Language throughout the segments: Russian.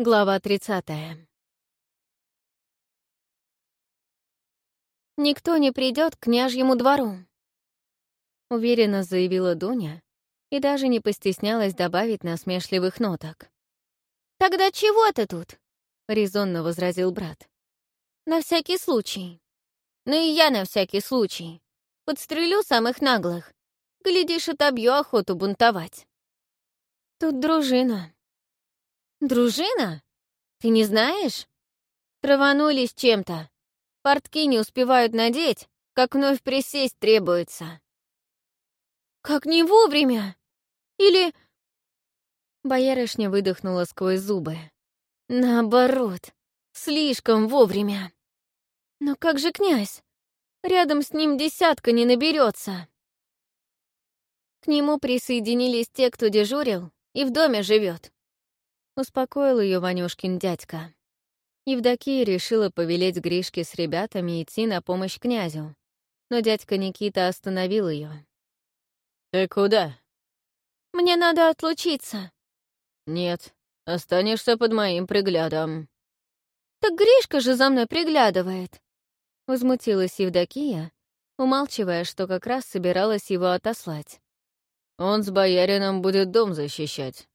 Глава 30. «Никто не придет к княжьему двору», — уверенно заявила Дуня и даже не постеснялась добавить насмешливых ноток. «Тогда чего ты тут?» — резонно возразил брат. «На всякий случай». «Ну и я на всякий случай. Подстрелю самых наглых. Глядишь, отобью охоту бунтовать». «Тут дружина», «Дружина? Ты не знаешь? Траванулись чем-то. Портки не успевают надеть, как вновь присесть требуется». «Как не вовремя? Или...» Боярышня выдохнула сквозь зубы. «Наоборот, слишком вовремя. Но как же князь? Рядом с ним десятка не наберется. К нему присоединились те, кто дежурил и в доме живет. Успокоил ее Ванюшкин дядька. Евдокия решила повелеть Гришке с ребятами идти на помощь князю, но дядька Никита остановил ее. «Ты куда?» «Мне надо отлучиться». «Нет, останешься под моим приглядом». «Так Гришка же за мной приглядывает», — возмутилась Евдокия, умалчивая, что как раз собиралась его отослать. «Он с боярином будет дом защищать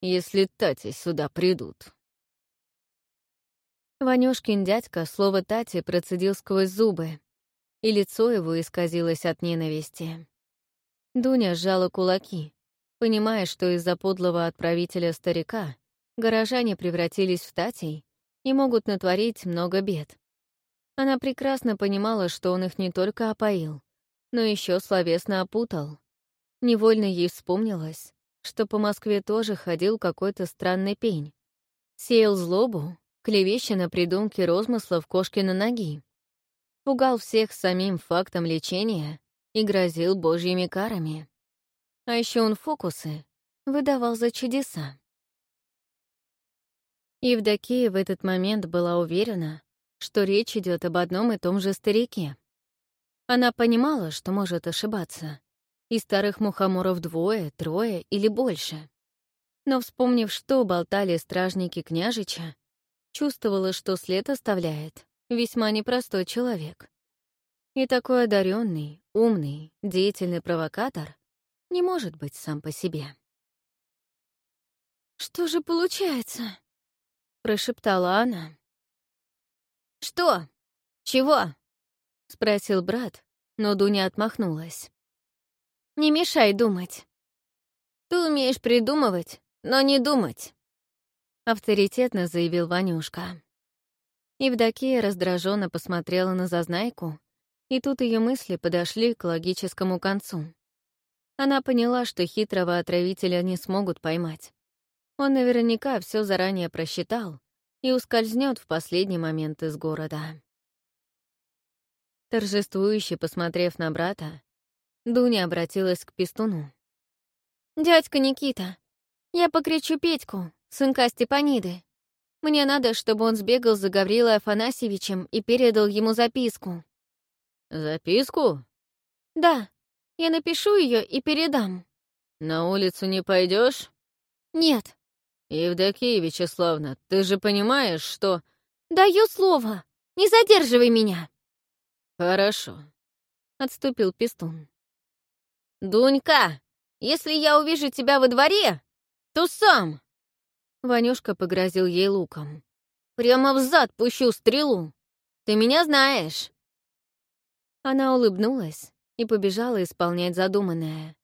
если Тати сюда придут». Ванюшкин дядька слово «Тати» процедил сквозь зубы, и лицо его исказилось от ненависти. Дуня сжала кулаки, понимая, что из-за подлого отправителя старика горожане превратились в Татей и могут натворить много бед. Она прекрасно понимала, что он их не только опоил, но еще словесно опутал. Невольно ей вспомнилось, что по Москве тоже ходил какой-то странный пень. Сеял злобу, клевеща на придумки розмыслов кошкина ноги. Пугал всех самим фактом лечения и грозил божьими карами. А еще он фокусы выдавал за чудеса. Евдокия в этот момент была уверена, что речь идет об одном и том же старике. Она понимала, что может ошибаться, и старых мухоморов двое, трое или больше. Но, вспомнив, что болтали стражники княжича, чувствовала, что след оставляет весьма непростой человек. И такой одаренный, умный, деятельный провокатор не может быть сам по себе. «Что же получается?» — прошептала она. «Что? Чего?» — спросил брат, но Дуня отмахнулась. Не мешай думать. Ты умеешь придумывать, но не думать. Авторитетно заявил Ванюшка. Евдокия раздраженно посмотрела на зазнайку, и тут ее мысли подошли к логическому концу. Она поняла, что хитрого отравителя не смогут поймать. Он наверняка все заранее просчитал и ускользнет в последний момент из города. Торжествующе посмотрев на брата, Дуня обратилась к Пестуну. «Дядька Никита, я покричу Петьку, сынка Степаниды. Мне надо, чтобы он сбегал за Гаврилой Афанасьевичем и передал ему записку». «Записку?» «Да, я напишу ее и передам». «На улицу не пойдешь? «Нет». «Евдокия Вячеславна, ты же понимаешь, что...» «Даю слово! Не задерживай меня!» «Хорошо», — отступил Пестун. «Дунька, если я увижу тебя во дворе, то сам!» Ванюшка погрозил ей луком. «Прямо в зад пущу стрелу! Ты меня знаешь!» Она улыбнулась и побежала исполнять задуманное.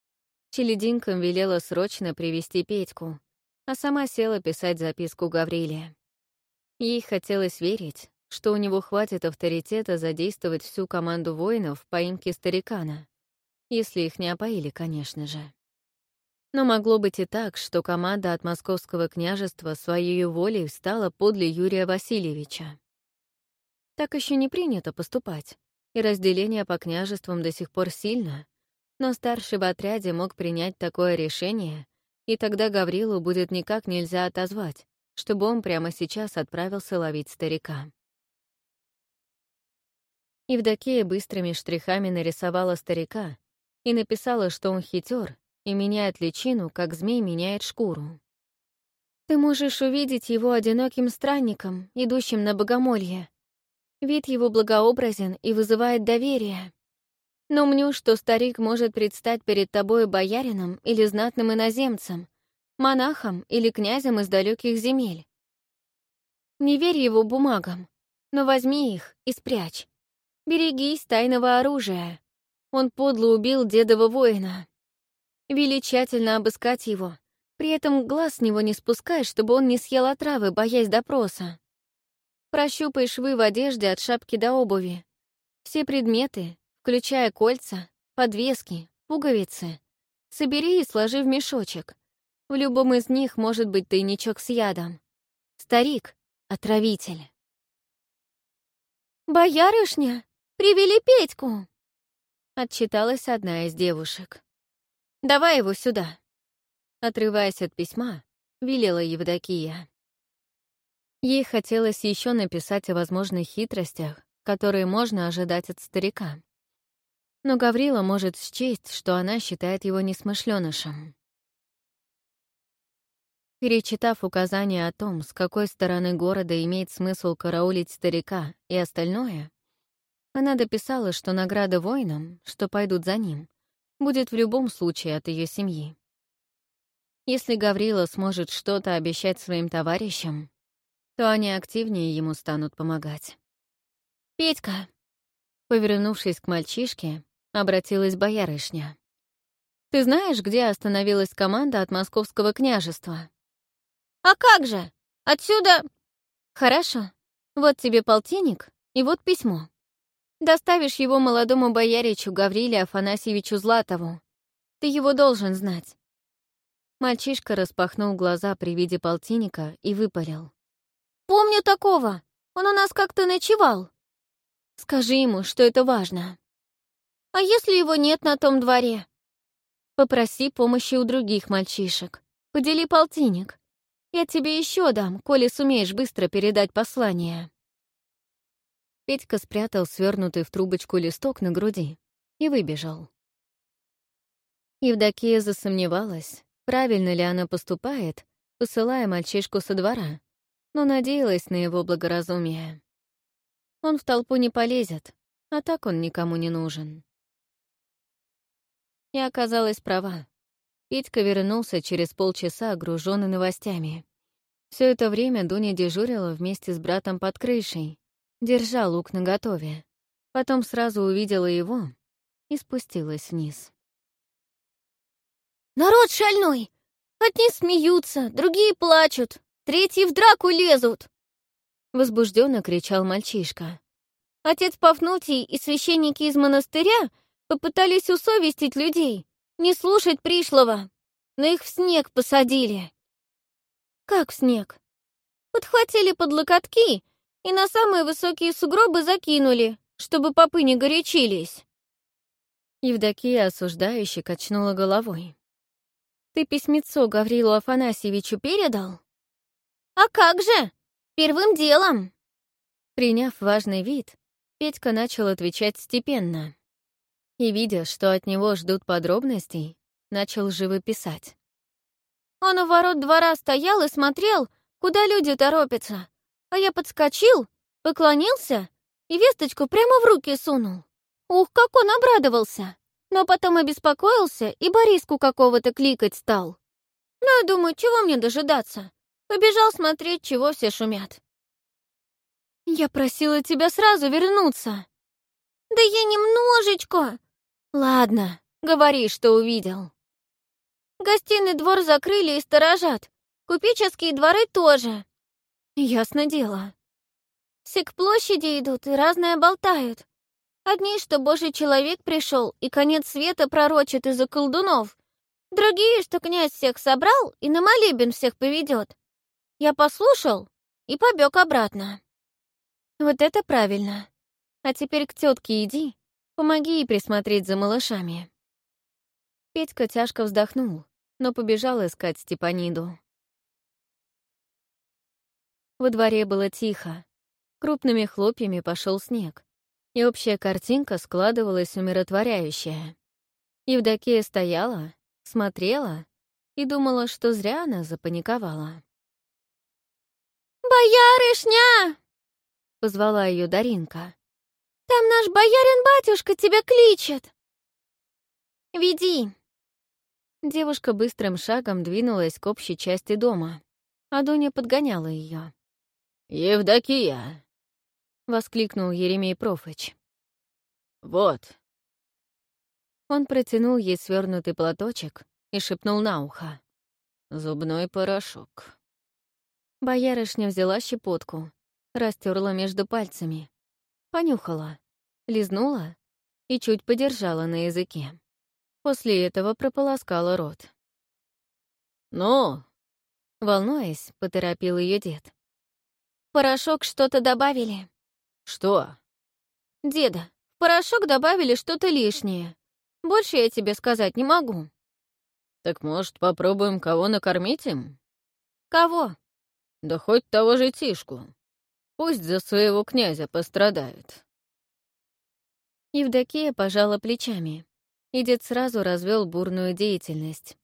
Челединкам велела срочно привести Петьку, а сама села писать записку Гавриле. Ей хотелось верить, что у него хватит авторитета задействовать всю команду воинов в поимке старикана если их не опоили, конечно же. Но могло быть и так, что команда от московского княжества своей волей встала подле Юрия Васильевича. Так еще не принято поступать, и разделение по княжествам до сих пор сильно, но старший в отряде мог принять такое решение, и тогда Гаврилу будет никак нельзя отозвать, чтобы он прямо сейчас отправился ловить старика. Евдокия быстрыми штрихами нарисовала старика, и написала, что он хитер и меняет личину, как змей меняет шкуру. Ты можешь увидеть его одиноким странником, идущим на богомолье. Вид его благообразен и вызывает доверие. Но мню, что старик может предстать перед тобой боярином или знатным иноземцем, монахом или князем из далеких земель. Не верь его бумагам, но возьми их и спрячь. Берегись тайного оружия. Он подло убил дедова воина. Вели тщательно обыскать его, при этом глаз с него не спускай, чтобы он не съел отравы, боясь допроса. Прощупай швы в одежде от шапки до обуви. Все предметы, включая кольца, подвески, пуговицы, собери и сложи в мешочек. В любом из них может быть тайничок с ядом. Старик — отравитель. «Боярышня, привели Петьку!» — отчиталась одна из девушек. «Давай его сюда!» Отрываясь от письма, велела Евдокия. Ей хотелось еще написать о возможных хитростях, которые можно ожидать от старика. Но Гаврила может счесть, что она считает его несмышленышем. Перечитав указания о том, с какой стороны города имеет смысл караулить старика и остальное, она дописала, что награда воинам, что пойдут за ним, будет в любом случае от ее семьи. Если Гаврила сможет что-то обещать своим товарищам, то они активнее ему станут помогать. «Петька!» Повернувшись к мальчишке, обратилась боярышня. «Ты знаешь, где остановилась команда от московского княжества?» «А как же? Отсюда...» «Хорошо. Вот тебе полтинник и вот письмо. Доставишь его молодому бояричу Гавриле Афанасьевичу Златову. Ты его должен знать». Мальчишка распахнул глаза при виде полтинника и выпалил. «Помню такого. Он у нас как-то ночевал. Скажи ему, что это важно». А если его нет на том дворе? Попроси помощи у других мальчишек. Подели полтинник. Я тебе еще дам, коли сумеешь быстро передать послание. Петька спрятал свернутый в трубочку листок на груди и выбежал. Евдокия засомневалась, правильно ли она поступает, посылая мальчишку со двора, но надеялась на его благоразумие. Он в толпу не полезет, а так он никому не нужен. И оказалась права. Петька вернулся через полчаса, огруженный новостями. Все это время Дуня дежурила вместе с братом под крышей, держа лук наготове. Потом сразу увидела его и спустилась вниз. «Народ шальной! Одни смеются, другие плачут, третьи в драку лезут!» Возбужденно кричал мальчишка. Отец Пафнутий и священники из монастыря — Попытались усовестить людей, не слушать пришлого, но их в снег посадили. Как в снег? Подхватили под локотки и на самые высокие сугробы закинули, чтобы попы не горячились. Евдокия осуждающе качнула головой. «Ты письмецо Гаврилу Афанасьевичу передал?» «А как же? Первым делом!» Приняв важный вид, Петька начал отвечать степенно и, видя, что от него ждут подробностей, начал живописать. Он у ворот двора стоял и смотрел, куда люди торопятся, а я подскочил, поклонился и весточку прямо в руки сунул. Ух, как он обрадовался! Но потом обеспокоился и Бориску какого-то кликать стал. Ну, я думаю, чего мне дожидаться? Побежал смотреть, чего все шумят. «Я просила тебя сразу вернуться». «Да я немножечко!» «Ладно, говори, что увидел». «Гостиный двор закрыли и сторожат. Купеческие дворы тоже». «Ясно дело». Все к площади идут и разное болтают. Одни, что божий человек пришел и конец света пророчит из-за колдунов. Другие, что князь всех собрал и на молебен всех поведет. Я послушал и побег обратно. Вот это правильно. А теперь к тетке иди Помоги ей присмотреть за малышами». Петька тяжко вздохнул, но побежал искать Степаниду. Во дворе было тихо. Крупными хлопьями пошел снег, и общая картинка складывалась умиротворяющая. Евдокия стояла, смотрела и думала, что зря она запаниковала. «Боярышня!» — позвала ее Даринка. «Там наш боярин-батюшка тебя кличет!» «Веди!» Девушка быстрым шагом двинулась к общей части дома, а Дуня подгоняла ее. «Евдокия!» — воскликнул Еремей Профыч. «Вот». Он протянул ей свернутый платочек и шепнул на ухо. «Зубной порошок». Боярышня взяла щепотку, растерла между пальцами, понюхала, лизнула и чуть подержала на языке. После этого прополоскала рот. «Ну?» Волнуясь, поторопил ее дед. «Порошок что-то добавили». «Что?» «Деда, в порошок добавили что-то лишнее. Больше я тебе сказать не могу». «Так, может, попробуем кого накормить им?» «Кого?» «Да хоть того же Тишку. Пусть за своего князя пострадает». Евдокия пожала плечами и дед сразу развел бурную деятельность.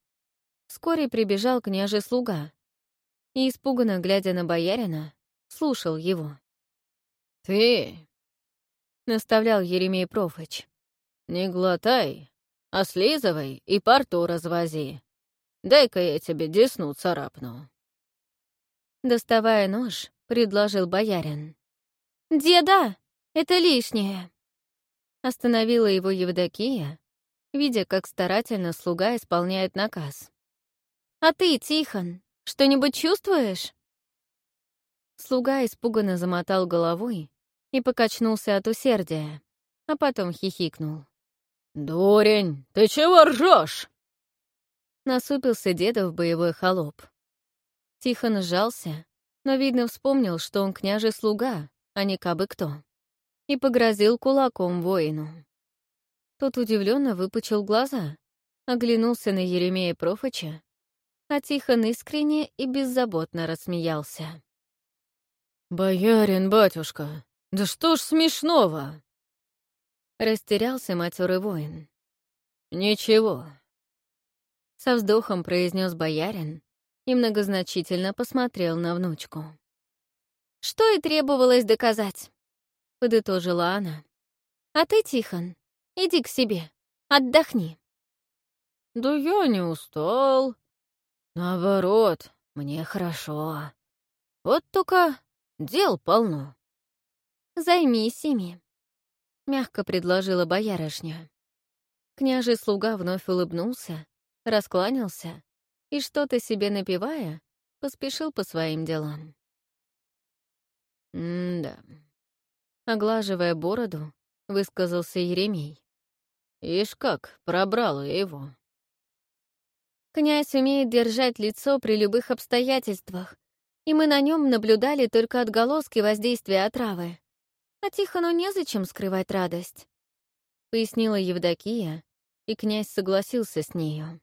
Вскоре прибежал княжий слуга и, испуганно глядя на боярина, слушал его. «Ты!» — наставлял Еремей Профыч. «Не глотай, а слизывай и порту развози. Дай-ка я тебе десну царапну». Доставая нож, предложил боярин. «Деда, это лишнее!» Остановила его Евдокия видя, как старательно слуга исполняет наказ. «А ты, Тихон, что-нибудь чувствуешь?» Слуга испуганно замотал головой и покачнулся от усердия, а потом хихикнул. «Дурень, ты чего ржешь? Насупился дедов боевой холоп. Тихон сжался, но, видно, вспомнил, что он княжий слуга, а не кабы кто, и погрозил кулаком воину. Тот удивленно выпучил глаза, оглянулся на Еремея Профыча, а Тихон искренне и беззаботно рассмеялся. «Боярин, батюшка, да что ж смешного?» Растерялся матерый воин. «Ничего», — со вздохом произнес боярин и многозначительно посмотрел на внучку. «Что и требовалось доказать», — подытожила она. «А ты, Тихон, Иди к себе, отдохни». «Да я не устал. Наоборот, мне хорошо. Вот только дел полно». «Займись ими», — мягко предложила боярышня. Княжий слуга вновь улыбнулся, раскланялся и, что-то себе напивая, поспешил по своим делам. «М-да», оглаживая бороду, высказался Еремей. Ишь как, пробрала его. Князь умеет держать лицо при любых обстоятельствах, и мы на нем наблюдали только отголоски воздействия отравы. А Тихону незачем скрывать радость, — пояснила Евдокия, и князь согласился с нею.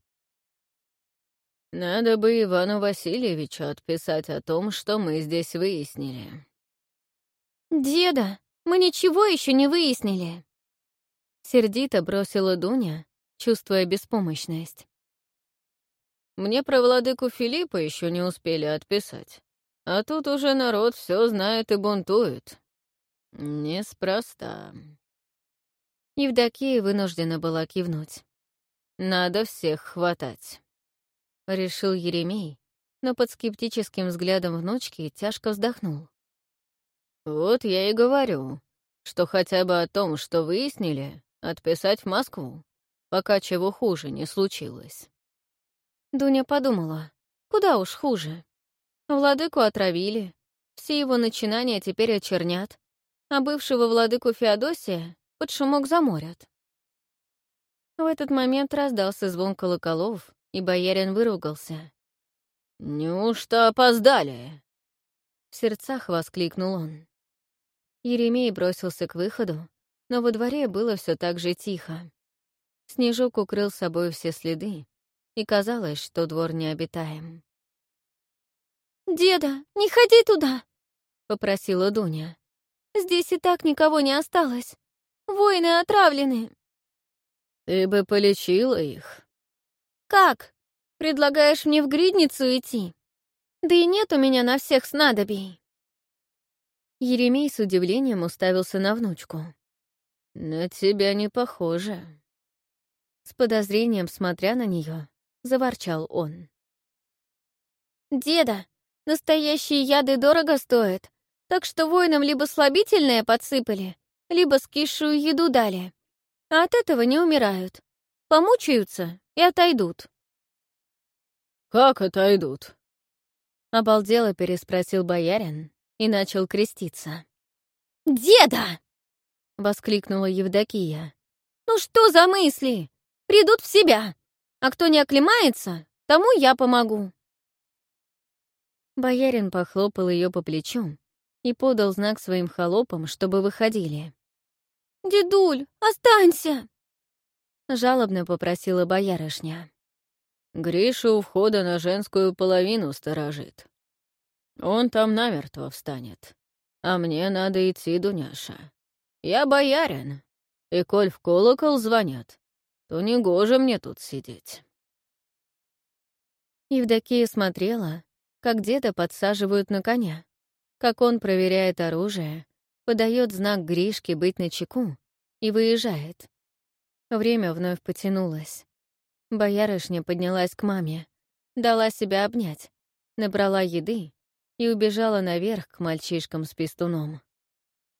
«Надо бы Ивану Васильевичу отписать о том, что мы здесь выяснили». «Деда, мы ничего еще не выяснили!» Сердито бросила Дуня, чувствуя беспомощность. «Мне про владыку Филиппа еще не успели отписать. А тут уже народ все знает и бунтует. Неспроста». Евдокия вынуждена была кивнуть. «Надо всех хватать», — решил Еремей, но под скептическим взглядом внучки тяжко вздохнул. «Вот я и говорю, что хотя бы о том, что выяснили, отписать в Москву, пока чего хуже не случилось». Дуня подумала, куда уж хуже. Владыку отравили, все его начинания теперь очернят, а бывшего владыку Феодосия под шумок заморят. В этот момент раздался звон колоколов, и боярин выругался. «Неужто опоздали?» В сердцах воскликнул он. Еремей бросился к выходу, но во дворе было все так же тихо. Снежок укрыл собой все следы, и казалось, что двор необитаем. «Деда, не ходи туда!» — попросила Дуня. «Здесь и так никого не осталось. Воины отравлены». «Ты бы полечила их». «Как? Предлагаешь мне в гридницу идти? Да и нет у меня на всех снадобий». Еремей с удивлением уставился на внучку. «На тебя не похоже». С подозрением, смотря на нее, заворчал он. «Деда, настоящие яды дорого стоят, так что воинам либо слабительное подсыпали, либо скисшую еду дали. А от этого не умирают. Помучаются и отойдут». «Как отойдут?» Обалдело переспросил боярин и начал креститься. «Деда!» — воскликнула Евдокия. «Ну что за мысли? Придут в себя. А кто не оклемается, тому я помогу». Боярин похлопал ее по плечу и подал знак своим холопам, чтобы выходили. «Дедуль, останься!» — жалобно попросила боярышня. Гриша у входа на женскую половину сторожит. Он там намертво встанет. А мне надо идти, Дуняша. Я боярин, и коль в колокол звонят, то негоже мне тут сидеть. Евдокия смотрела, как деда подсаживают на коня, как он проверяет оружие, подает знак Гришке быть начеку и выезжает. Время вновь потянулось. Боярышня поднялась к маме, дала себя обнять, набрала еды и убежала наверх к мальчишкам с пестуном.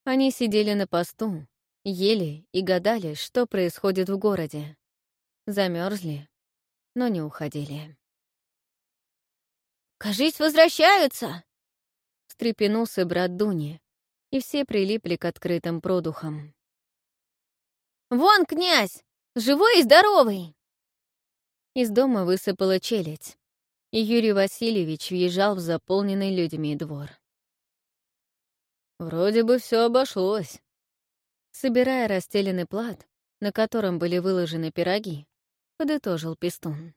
Они сидели на посту, ели и гадали, что происходит в городе. Замерзли, но не уходили. «Кажись, возвращаются!» — встрепенулся брат Дуни, и все прилипли к открытым продухам. «Вон, князь! Живой и здоровый!» Из дома высыпала челядь, и Юрий Васильевич въезжал в заполненный людьми двор. «Вроде бы все обошлось». Собирая расстеленный плат, на котором были выложены пироги, подытожил Пестун.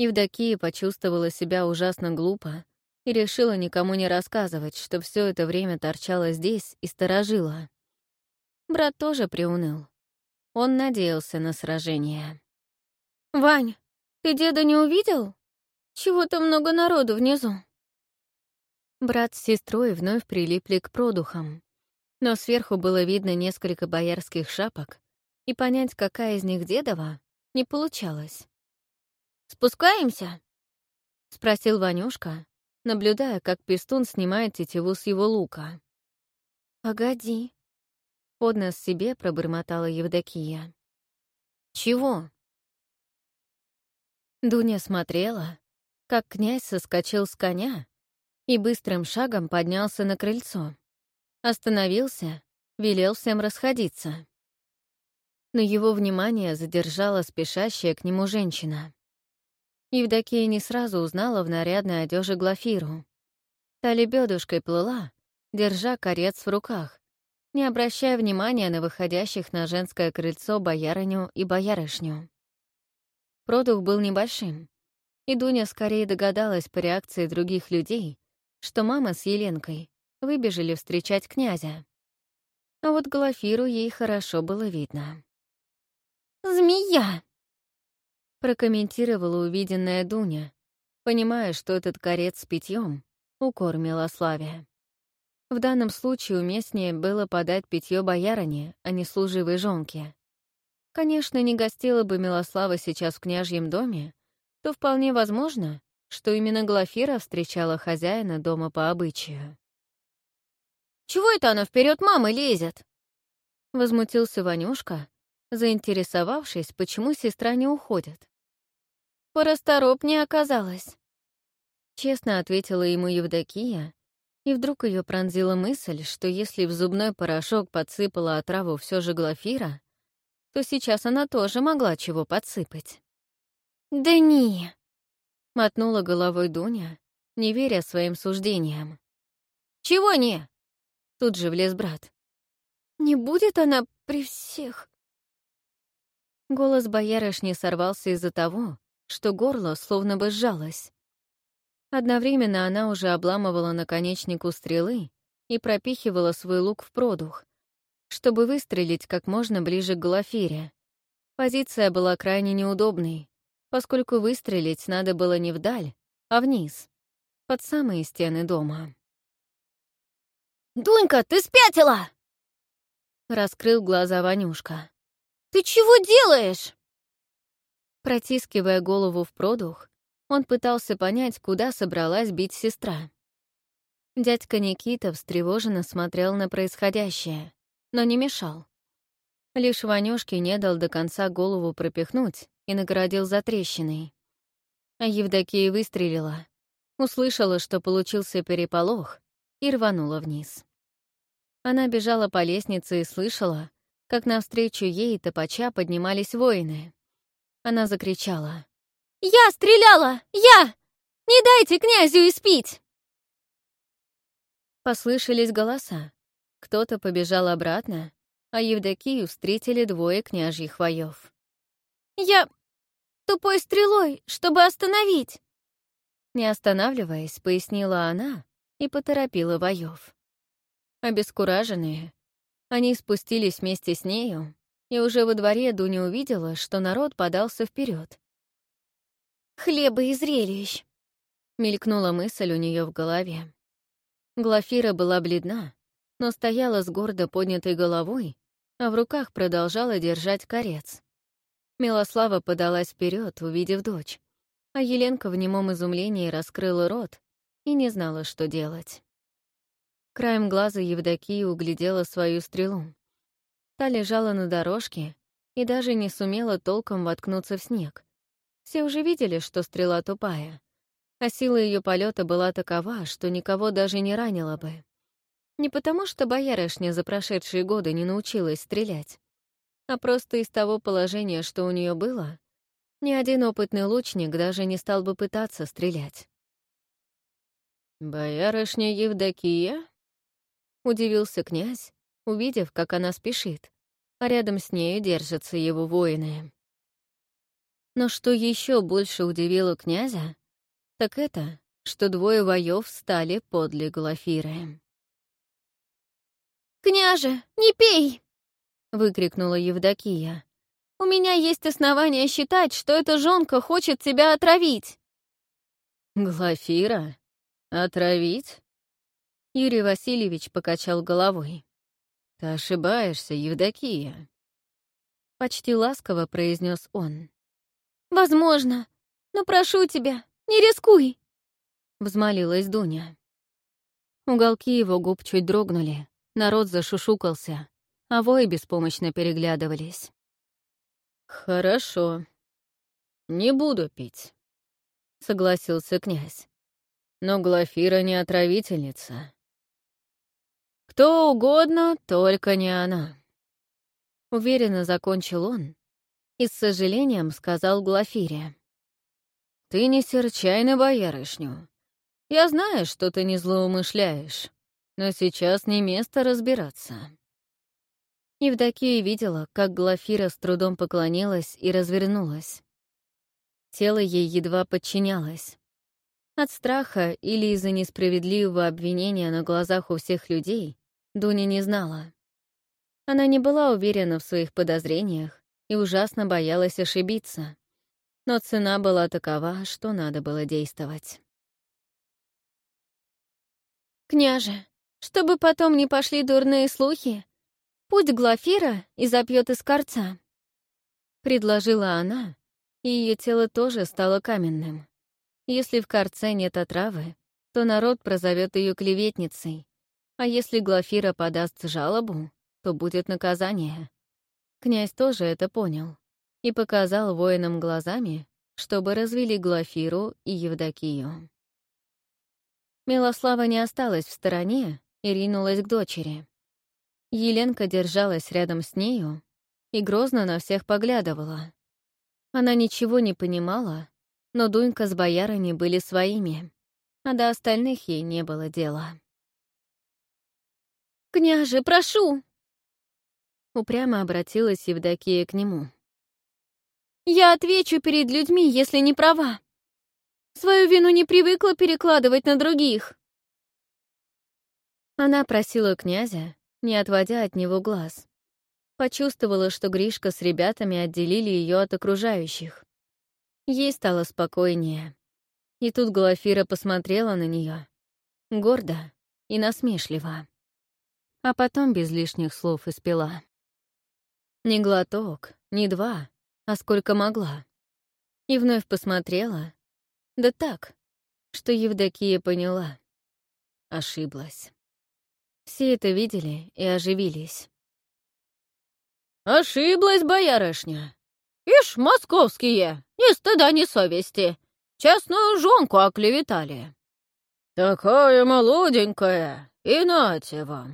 Евдокия почувствовала себя ужасно глупо и решила никому не рассказывать, что все это время торчала здесь и сторожила. Брат тоже приуныл. Он надеялся на сражение. «Вань, ты деда не увидел? Чего-то много народу внизу». Брат с сестрой вновь прилипли к продухам, но сверху было видно несколько боярских шапок, и понять, какая из них дедова, не получалось. «Спускаемся?» — спросил Ванюшка, наблюдая, как пистун снимает тетиву с его лука. «Погоди», — под нос себе пробормотала Евдокия. «Чего?» Дуня смотрела, как князь соскочил с коня и быстрым шагом поднялся на крыльцо. Остановился, велел всем расходиться. Но его внимание задержала спешащая к нему женщина. Евдокия не сразу узнала в нарядной одежде Глафиру. Та лебедушкой плыла, держа корец в руках, не обращая внимания на выходящих на женское крыльцо боярыню и боярышню. Продух был небольшим, и Дуня скорее догадалась по реакции других людей, что мама с Еленкой выбежали встречать князя. А вот Глафиру ей хорошо было видно. «Змея!» — прокомментировала увиденная Дуня, понимая, что этот корец с питьем — укор Милославия. В данном случае уместнее было подать питье боярине, а не служивой жонке. Конечно, не гостила бы Милослава сейчас в княжьем доме, то вполне возможно, что именно Глафира встречала хозяина дома по обычаю. «Чего это она вперед мамы лезет?» Возмутился Ванюшка, заинтересовавшись, почему сестра не уходит. «Порасторопнее оказалось», — честно ответила ему Евдокия, и вдруг ее пронзила мысль, что если в зубной порошок подсыпала отраву все же Глафира, то сейчас она тоже могла чего подсыпать. «Да не!» — мотнула головой Дуня, не веря своим суждениям. «Чего не?» — тут же влез брат. «Не будет она при всех?» Голос боярышни сорвался из-за того, что горло словно бы сжалось. Одновременно она уже обламывала наконечнику стрелы и пропихивала свой лук в продух, чтобы выстрелить как можно ближе к Глафире. Позиция была крайне неудобной, поскольку выстрелить надо было не вдаль, а вниз, под самые стены дома. «Дунька, ты спятила!» Раскрыл глаза Ванюшка. «Ты чего делаешь?» Протискивая голову в продух, он пытался понять, куда собралась бить сестра. Дядька Никита встревоженно смотрел на происходящее, но не мешал. Лишь Ванюшке не дал до конца голову пропихнуть и наградил за трещиной. А Евдокия выстрелила, услышала, что получился переполох, и рванула вниз. Она бежала по лестнице и слышала, как навстречу ей топача поднимались воины. Она закричала. «Я стреляла! Я! Не дайте князю испить!» Послышались голоса. Кто-то побежал обратно, а Евдокию встретили двое княжьих воев. «Я тупой стрелой, чтобы остановить!» Не останавливаясь, пояснила она и поторопила воев. Обескураженные, они спустились вместе с нею, и уже во дворе Дуня увидела, что народ подался вперед. «Хлеба и зрелищ!» — мелькнула мысль у нее в голове. Глафира была бледна, но стояла с гордо поднятой головой, а в руках продолжала держать корец. Милослава подалась вперед, увидев дочь, а Еленка в немом изумлении раскрыла рот и не знала, что делать. Краем глаза Евдокия углядела свою стрелу. Та лежала на дорожке и даже не сумела толком воткнуться в снег. Все уже видели, что стрела тупая, а сила ее полета была такова, что никого даже не ранила бы. Не потому, что боярышня за прошедшие годы не научилась стрелять, а просто из того положения, что у нее было, ни один опытный лучник даже не стал бы пытаться стрелять. «Боярышня Евдокия?» — удивился князь, увидев, как она спешит, а рядом с нею держатся его воины. Но что еще больше удивило князя, так это, что двое воев стали подле Глафиры. «Княже, не пей!» — выкрикнула Евдокия. «У меня есть основания считать, что эта жонка хочет тебя отравить!» «Глафира? Отравить?» Юрий Васильевич покачал головой. «Ты ошибаешься, Евдокия», — почти ласково произнес он. «Возможно, но прошу тебя, не рискуй», — взмолилась Дуня. Уголки его губ чуть дрогнули, народ зашушукался, а вои беспомощно переглядывались. «Хорошо, не буду пить», — согласился князь. «Но Глафира не отравительница. Кто угодно, только не она. Уверенно закончил он и с сожалением сказал Глафире. «Ты не серчай на боярышню. Я знаю, что ты не злоумышляешь, но сейчас не место разбираться». Евдокия видела, как Глафира с трудом поклонилась и развернулась. Тело ей едва подчинялось. От страха или из-за несправедливого обвинения на глазах у всех людей Дуня не знала. Она не была уверена в своих подозрениях и ужасно боялась ошибиться. Но цена была такова, что надо было действовать. «Княже, чтобы потом не пошли дурные слухи, пусть Глафира и запьет из корца», — предложила она, и ее тело тоже стало каменным. Если в корце нет отравы, то народ прозовет ее клеветницей, а если Глафира подаст жалобу, то будет наказание. Князь тоже это понял и показал воинам глазами, чтобы развели Глафиру и Евдокию. Милослава не осталась в стороне и ринулась к дочери. Еленка держалась рядом с нею и грозно на всех поглядывала. Она ничего не понимала, но Дунька с боярами были своими, а до остальных ей не было дела. «Княже, прошу!» Упрямо обратилась Евдокия к нему. «Я отвечу перед людьми, если не права. Свою вину не привыкла перекладывать на других». Она просила князя, не отводя от него глаз. Почувствовала, что Гришка с ребятами отделили ее от окружающих. Ей стало спокойнее. И тут Глафира посмотрела на нее гордо и насмешливо. А потом без лишних слов испила. Не глоток, не два, а сколько могла. И вновь посмотрела. Да так, что Евдокия поняла. Ошиблась. Все это видели и оживились. «Ошиблась, боярышня! Ишь, московские, ни стыда, ни совести, честную жонку оклеветали. Такая молоденькая, и нате вам,